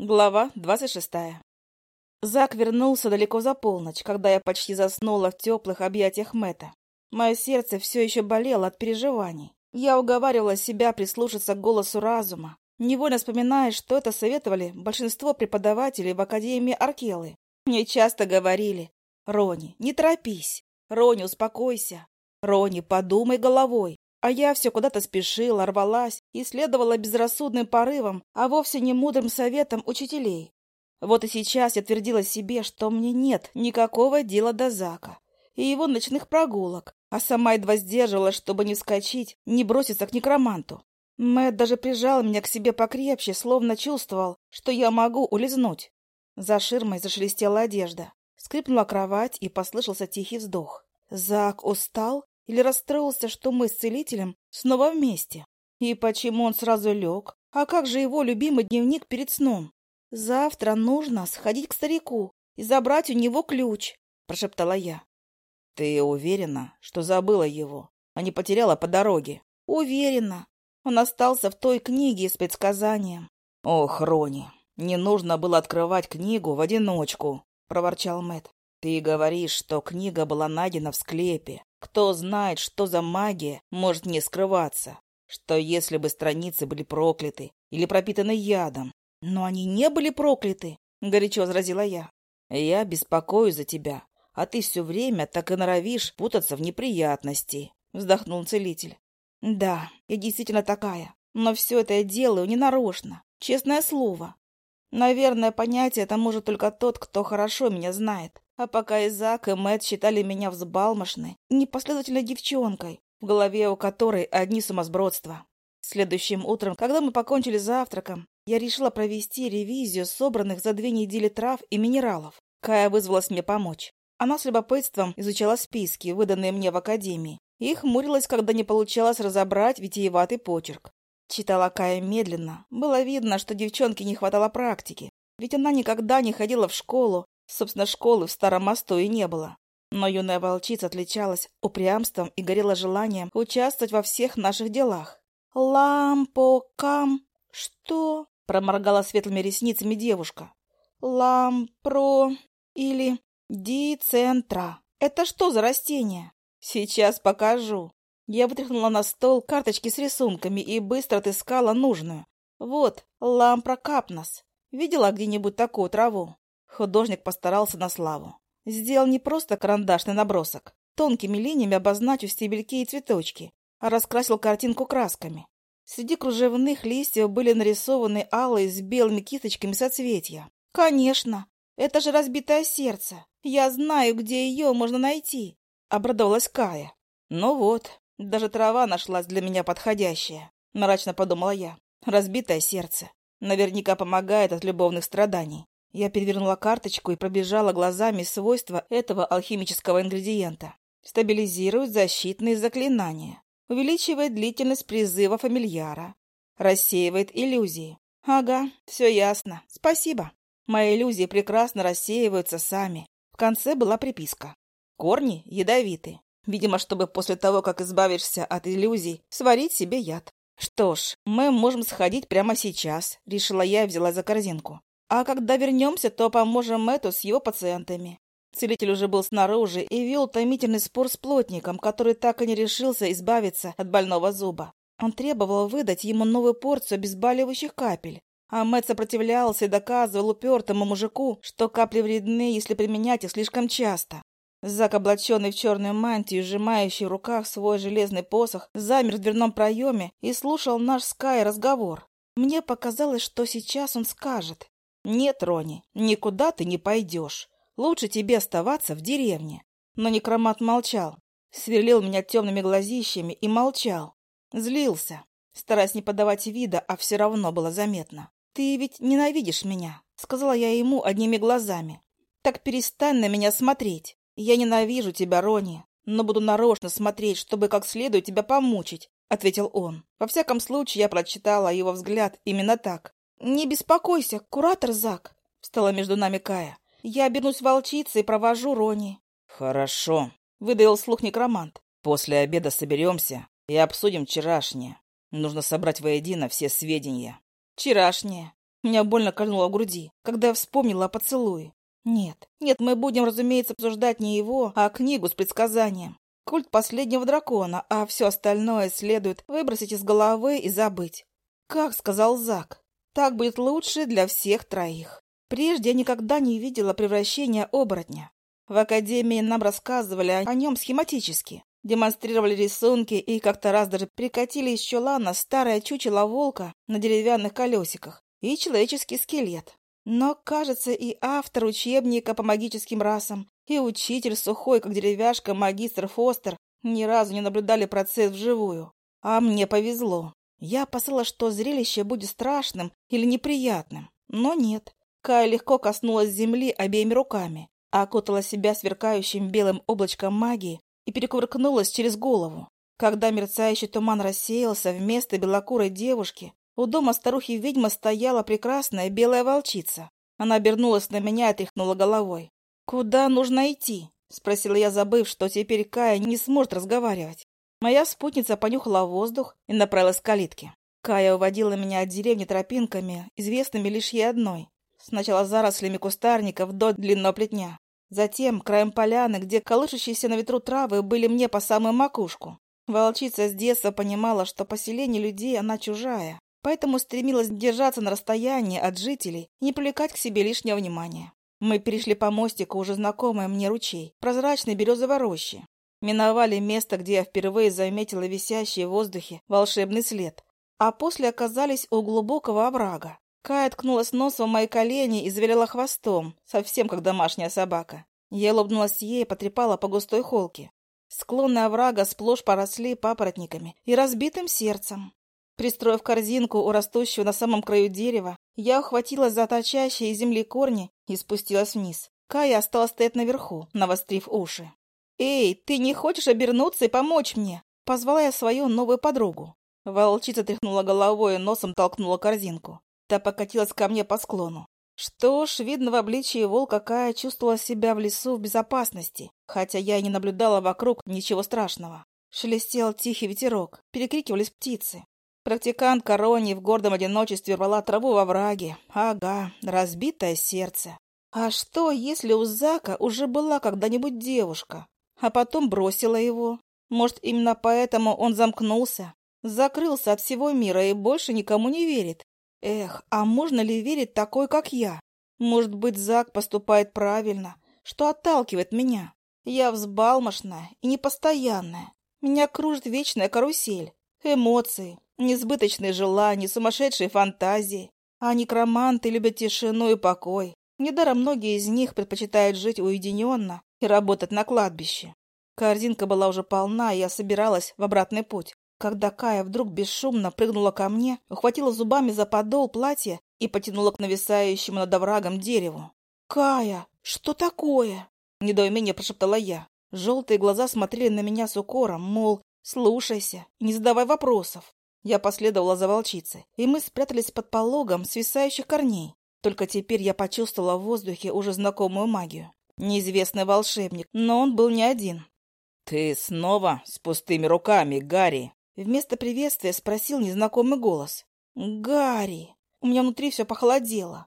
Глава двадцать шестая. Зак вернулся далеко за полночь, когда я почти заснула в теплых объятиях Мэтта. Мое сердце все еще болело от переживаний. Я уговаривала себя прислушаться к голосу разума, невольно вспоминая, что это советовали большинство преподавателей в Академии Аркелы. Мне часто говорили, «Рони, не торопись! Рони, успокойся! Рони, подумай головой! А я все куда-то спешила, рвалась и следовала безрассудным порывам, а вовсе не мудрым советам учителей. Вот и сейчас я твердила себе, что мне нет никакого дела до Зака и его ночных прогулок, а сама едва сдерживалась, чтобы не вскочить, не броситься к некроманту. Мэтт даже прижал меня к себе покрепче, словно чувствовал, что я могу улизнуть. За ширмой зашелестела одежда. Скрипнула кровать, и послышался тихий вздох. Зак устал или расстроился, что мы с целителем снова вместе? И почему он сразу лег? А как же его любимый дневник перед сном? Завтра нужно сходить к старику и забрать у него ключ, прошептала я. Ты уверена, что забыла его, а не потеряла по дороге? Уверена. Он остался в той книге с предсказанием. Ох, Рони, не нужно было открывать книгу в одиночку, проворчал Мэт. Ты говоришь, что книга была найдена в склепе. Кто знает, что за магия может не скрываться? Что если бы страницы были прокляты или пропитаны ядом? Но они не были прокляты, — горячо возразила я. Я беспокоюсь за тебя, а ты все время так и норовишь путаться в неприятности, — вздохнул целитель. Да, я действительно такая, но все это я делаю ненарочно, честное слово. Наверное, понять это может только тот, кто хорошо меня знает. А пока Изак и Мэтт считали меня взбалмошной, непоследовательной девчонкой, в голове у которой одни сумасбродства. Следующим утром, когда мы покончили завтраком, я решила провести ревизию собранных за две недели трав и минералов. Кая вызвалась мне помочь. Она с любопытством изучала списки, выданные мне в академии, и хмурилась, когда не получалось разобрать витиеватый почерк. Читала Кая медленно. Было видно, что девчонке не хватало практики, ведь она никогда не ходила в школу Собственно, школы в Старом мосту и не было. Но юная волчица отличалась упрямством и горела желанием участвовать во всех наших делах. «Лампокам...» «Что?» — проморгала светлыми ресницами девушка. «Лампро... или... дицентра. Это что за растение?» «Сейчас покажу». Я вытряхнула на стол карточки с рисунками и быстро отыскала нужную. Вот, лампрокапнос. Видела где-нибудь такую траву? Художник постарался на славу. Сделал не просто карандашный набросок, тонкими линиями обозначив стебельки и цветочки, а раскрасил картинку красками. Среди кружевных листьев были нарисованы алые с белыми кисточками соцветия. «Конечно! Это же разбитое сердце! Я знаю, где ее можно найти!» — обрадовалась Кая. «Ну вот, даже трава нашлась для меня подходящая», — мрачно подумала я. «Разбитое сердце. Наверняка помогает от любовных страданий. Я перевернула карточку и пробежала глазами свойства этого алхимического ингредиента. Стабилизирует защитные заклинания, увеличивает длительность призыва фамильяра, рассеивает иллюзии. Ага, все ясно. Спасибо. Мои иллюзии прекрасно рассеиваются сами. В конце была приписка. Корни ядовиты. Видимо, чтобы после того, как избавишься от иллюзий, сварить себе яд. Что ж, мы можем сходить прямо сейчас, решила я и взяла за корзинку. А когда вернемся, то поможем Мэтту с его пациентами. Целитель уже был снаружи и вел томительный спор с плотником, который так и не решился избавиться от больного зуба. Он требовал выдать ему новую порцию обезболивающих капель. А Мэтт сопротивлялся и доказывал упертому мужику, что капли вредны, если применять их слишком часто. Зак, облаченный в черную мантию, сжимающий в руках свой железный посох, замер в дверном проеме и слушал наш Скай разговор. Мне показалось, что сейчас он скажет. «Нет, Рони, никуда ты не пойдешь. Лучше тебе оставаться в деревне». Но некромат молчал, сверлил меня темными глазищами и молчал. Злился, стараясь не подавать вида, а все равно было заметно. «Ты ведь ненавидишь меня», — сказала я ему одними глазами. «Так перестань на меня смотреть. Я ненавижу тебя, Рони, но буду нарочно смотреть, чтобы как следует тебя помучить», — ответил он. Во всяком случае, я прочитала его взгляд именно так. «Не беспокойся, куратор Зак», — встала между нами Кая. «Я обернусь волчицей и провожу Рони». «Хорошо», — выдавил слух некромант. «После обеда соберемся и обсудим вчерашнее. Нужно собрать воедино все сведения». «Вчерашнее. Меня больно кольнуло в груди, когда я вспомнила о поцелуе. Нет, нет, мы будем, разумеется, обсуждать не его, а книгу с предсказанием. Культ последнего дракона, а все остальное следует выбросить из головы и забыть. Как сказал Зак, так будет лучше для всех троих. Прежде я никогда не видела превращения оборотня. В академии нам рассказывали о нем схематически, демонстрировали рисунки и как-то раз даже прикатили из чулана старое чучело волка на деревянных колесиках и человеческий скелет. Но, кажется, и автор учебника по магическим расам, и учитель сухой, как деревяшка, магистр Фостер, ни разу не наблюдали процесс вживую. А мне повезло. Я опасалась, что зрелище будет страшным или неприятным. Но нет. Кая легко коснулась земли обеими руками, окутала себя сверкающим белым облачком магии и перекувыркнулась через голову. Когда мерцающий туман рассеялся, вместо белокурой девушки у дома старухи-ведьмы стояла прекрасная белая волчица. Она обернулась на меня и тряхнула головой. «Куда нужно идти?» — спросила я, забыв, что теперь Кая не сможет разговаривать. Моя спутница понюхала воздух и направилась к калитке. Кая уводила меня от деревни тропинками, известными лишь ей одной. Сначала зарослями кустарников до длинного плетня. Затем краем поляны, где колышущиеся на ветру травы были мне по самую макушку. Волчица с детства понимала, что поселение людей она чужая, поэтому стремилась держаться на расстоянии от жителей и не привлекать к себе лишнего внимания. Мы перешли по мостику уже знакомый мне ручей, прозрачной березовой рощи. Миновали место, где я впервые заметила висящий в воздухе волшебный след, а после оказались у глубокого оврага. Кая ткнулась носом в мои колени и завиляла хвостом, совсем как домашняя собака. Я улыбнулась ей и потрепала по густой холке. Склоны оврага сплошь поросли папоротниками и разбитым сердцем. Пристроив корзинку у растущего на самом краю дерева, я ухватилась за торчащие из земли корни и спустилась вниз. Кая осталась стоять наверху, навострив уши. «Эй, ты не хочешь обернуться и помочь мне?» Позвала я свою новую подругу. Волчица тряхнула головой и носом толкнула корзинку. Та покатилась ко мне по склону. Что ж, видно, в обличии волка Кая чувствовала себя в лесу в безопасности, хотя я и не наблюдала вокруг ничего страшного. Шелестел тихий ветерок, перекрикивались птицы. Практикант Корони в гордом одиночестве рвала траву во враге. Ага, разбитое сердце. А что, если у Зака уже была когда-нибудь девушка, а потом бросила его? Может, именно поэтому он замкнулся, закрылся от всего мира и больше никому не верит? Эх, а можно ли верить такой, как я? Может быть, Зак поступает правильно, что отталкивает меня? Я взбалмошная и непостоянная. Меня кружит вечная карусель. Эмоции, Несбыточные желания, сумасшедшие фантазии. А некроманты любят тишину и покой. Недаром многие из них предпочитают жить уединенно и работать на кладбище. Корзинка была уже полна, и я собиралась в обратный путь. Когда Кая вдруг бесшумно прыгнула ко мне, ухватила зубами за подол платья и потянула к нависающему над оврагом дереву. «Кая, что такое?» — недоумение прошептала я. Желтые глаза смотрели на меня с укором, мол, слушайся, не задавай вопросов. Я последовала за волчицей, и мы спрятались под пологом свисающих корней. Только теперь я почувствовала в воздухе уже знакомую магию. Неизвестный волшебник, но он был не один. «Ты снова с пустыми руками, Гарри?» Вместо приветствия спросил незнакомый голос. «Гарри!» У меня внутри все похолодело.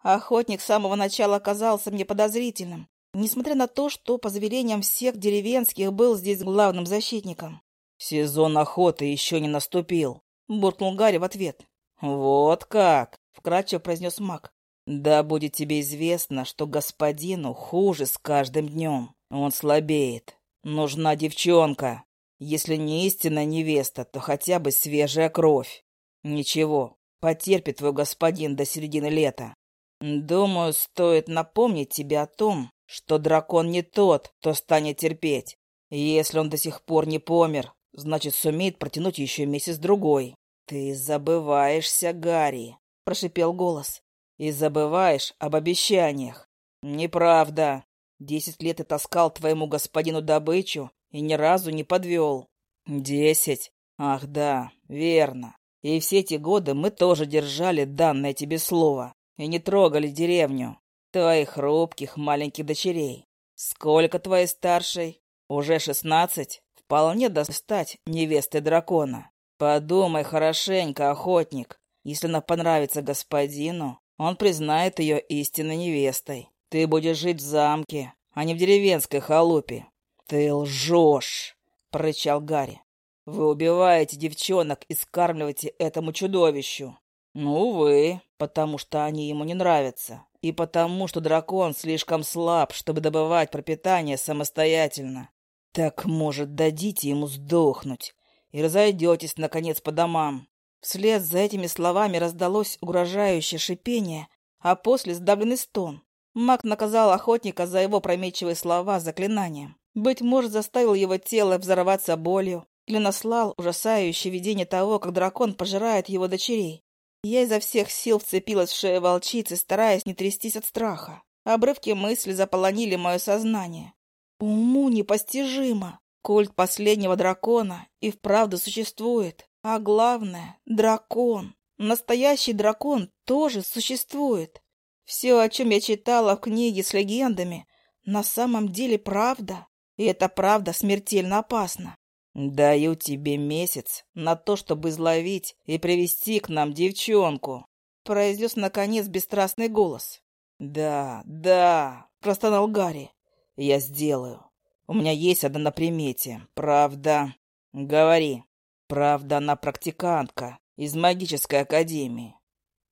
Охотник с самого начала оказался мне подозрительным, несмотря на то, что, по заверениям всех деревенских, был здесь главным защитником. «Сезон охоты еще не наступил», — буркнул Гарри в ответ. «Вот как!» — вкратчиво произнес маг. «Да будет тебе известно, что господину хуже с каждым днем. Он слабеет. Нужна девчонка. Если не истинная невеста, то хотя бы свежая кровь. Ничего, потерпит твой господин до середины лета. Думаю, стоит напомнить тебе о том, что дракон не тот, кто станет терпеть. Если он до сих пор не помер, Значит, сумеет протянуть еще месяц-другой. Ты забываешься, Гарри, — прошипел голос. И забываешь об обещаниях. Неправда. Десять лет я таскал твоему господину добычу и ни разу не подвел. Десять? Ах да, верно. И все эти годы мы тоже держали данное тебе слово и не трогали деревню. Твоих хрупких маленьких дочерей. Сколько твоей старшей? Уже шестнадцать? вполне достать невесты дракона. Подумай хорошенько, охотник. Если она понравится господину, он признает ее истинной невестой. Ты будешь жить в замке, а не в деревенской халупе. Ты лжешь, прорычал Гарри. Вы убиваете девчонок и скармливаете этому чудовищу. Ну, вы, потому что они ему не нравятся. И потому, что дракон слишком слаб, чтобы добывать пропитание самостоятельно. Так, может, дадите ему сдохнуть и разойдетесь, наконец, по домам. Вслед за этими словами раздалось угрожающее шипение, а после сдавленный стон. Маг наказал охотника за его прометчивые слова заклинанием. Быть может, заставил его тело взорваться болью, или наслал ужасающее видение того, как дракон пожирает его дочерей. Я изо всех сил вцепилась в шею волчицы, стараясь не трястись от страха. Обрывки мысли заполонили мое сознание. Уму непостижимо. Культ последнего дракона и вправду существует. А главное — дракон. Настоящий дракон тоже существует. Все, о чем я читала в книге с легендами, на самом деле правда. И эта правда смертельно опасна. «Даю тебе месяц на то, чтобы изловить и привести к нам девчонку», — произнес, наконец, бесстрастный голос. «Да, да», — простонал Гарри. «Я сделаю. У меня есть одна на примете. Правда. Говори. Правда, она практикантка из магической академии».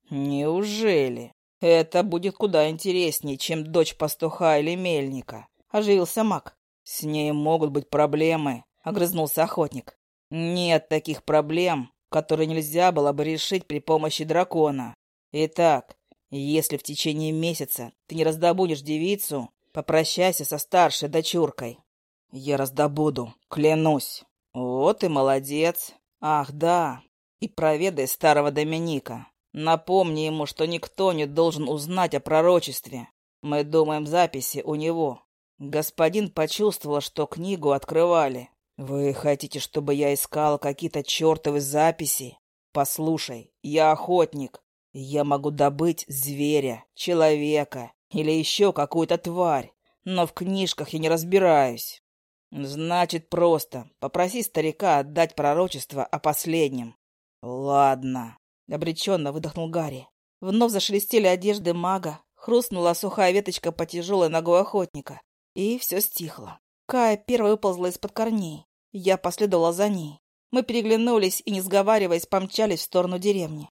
«Неужели? Это будет куда интереснее, чем дочь пастуха или мельника», — оживился маг. «С ней могут быть проблемы, — огрызнулся охотник. «Нет таких проблем, которые нельзя было бы решить при помощи дракона. Итак, если в течение месяца ты не раздобудешь девицу, попрощайся со старшей дочуркой». «Я раздобуду, клянусь». «Вот и молодец. Ах, да. И проведай старого Доминика. Напомни ему, что никто не должен узнать о пророчестве. Мы думаем записи у него. Господин почувствовал, что книгу открывали. «Вы хотите, чтобы я искал какие-то чертовы записи? Послушай, я охотник. Я могу добыть зверя, человека или еще какую-то тварь, но в книжках я не разбираюсь. Значит, просто попроси старика отдать пророчество о последнем». «Ладно», — обреченно выдохнул Гарри. Вновь зашелестели одежды мага, хрустнула сухая веточка по тяжелой ногой охотника, и все стихло. Кая первой выползла из-под корней. Я последовала за ней. Мы переглянулись и, не сговариваясь, помчались в сторону деревни.